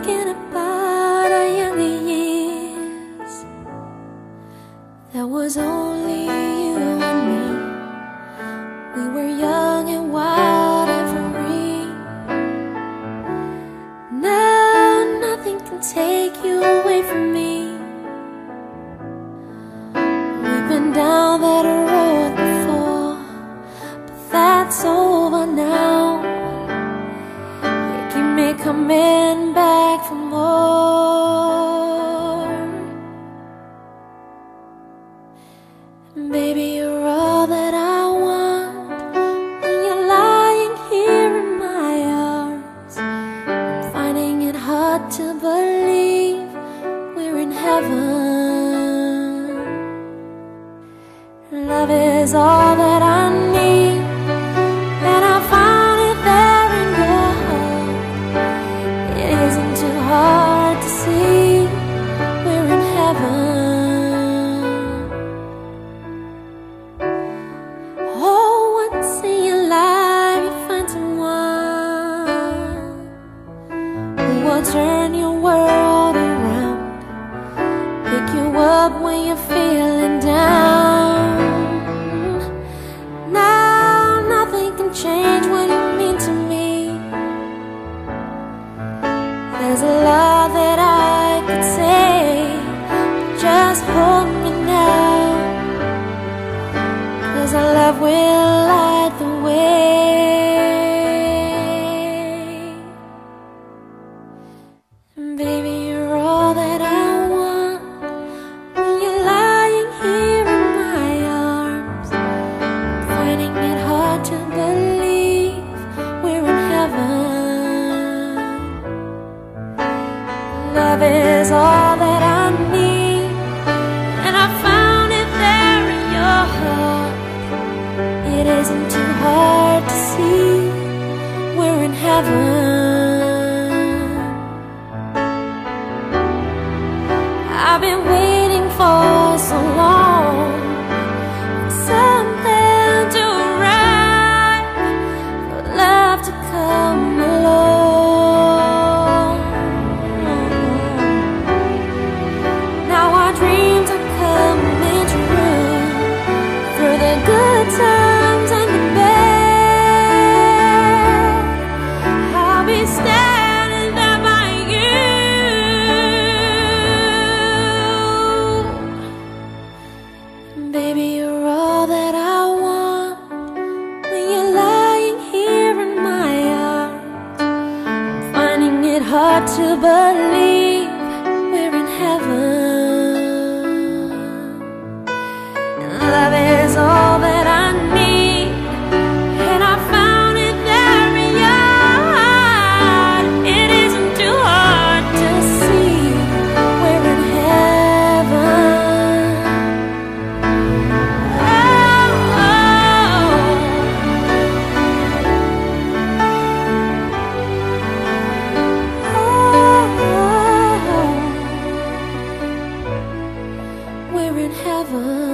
thinking about our younger years. There was only you and me. We were young and wild and free. Now nothing can take you away from me. We've been down that road before, but that's over now. You keep me coming back for more. Baby, you're all that I want when you're lying here in my arms. I'm finding it hard to believe we're in heaven. Love is all that I need, turn your world around, pick you up when you're feeling down. Now nothing can change what you mean to me. There's a lot that I could say, just hold me now. Cause our love will light the way. Love is all that I need, and I found it there in your heart. It isn't too hard to see we're in heaven. I've been waiting for so to believe we're in heaven. Love it. 分。